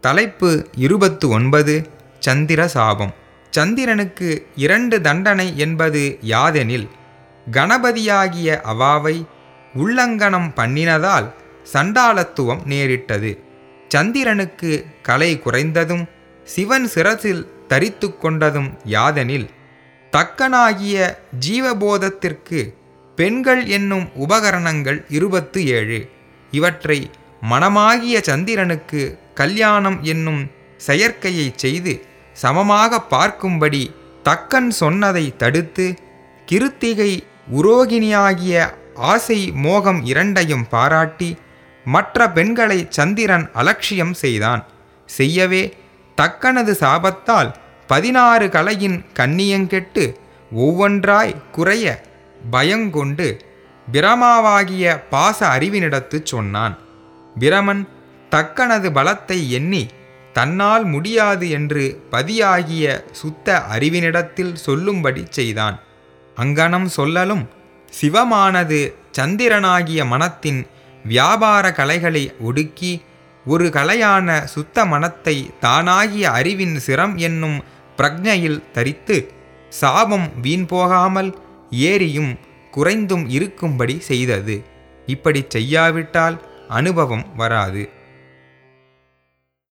தலைப்பு இருபத்து ஒன்பது சந்திர சாபம். சந்திரனுக்கு இரண்டு தண்டனை என்பது யாதெனில் கணபதியாகிய அவாவை உள்ளங்கனம் பண்ணினதால் சண்டாளத்துவம் நேரிட்டது. சந்திரனுக்கு கலை குறைந்ததும் சிவன் சிரசில் தரித்து கொண்டதும் யாதெனில் தக்கனாகிய ஜீவபோதத்திற்கு பெண்கள் என்னும் உபகரணங்கள் இருபத்து ஏழு. இவற்றை மனமாகிய சந்திரனுக்கு கல்யாணம் என்னும் செயற்கையைச் செய்து சமமாக பார்க்கும்படி தக்கன் சொன்னதை தடுத்து கிருத்திகை உரோகிணியாகிய ஆசை மோகம் இரண்டையும் பாராட்டி மற்ற பெண்களை சந்திரன் அலட்சியம் செய்தான். செய்யவே தக்கனது சாபத்தால் பதினாறு கலையின் கண்ணியங்கெட்டு ஒவ்வொன்றாய் குறைய பயங்கொண்டு பிரமாவாகிய பாச அறிவினிடத்துச் சொன்னான். பிரமன் தக்கனது பலத்தை எண்ணி தன்னால் முடியாது என்று பதியாகிய சுத்த அறிவினிடத்தில் சொல்லும்படி செய்தான். அங்கனம் சொல்லலும் சிவமானது சந்திரனாகிய மனத்தின் வியாபார கலைகளை ஒடுக்கி ஒரு கலையான சுத்த மனத்தை தானாகிய அறிவின் சிரம் என்னும் பிரக்ஞையில் தரித்து சாபம் வீண் போகாமல் ஏறியும் குறைந்தும் இருக்கும்படி செய்தது. இப்படி செய்யாவிட்டால் அனுபவம் வராது.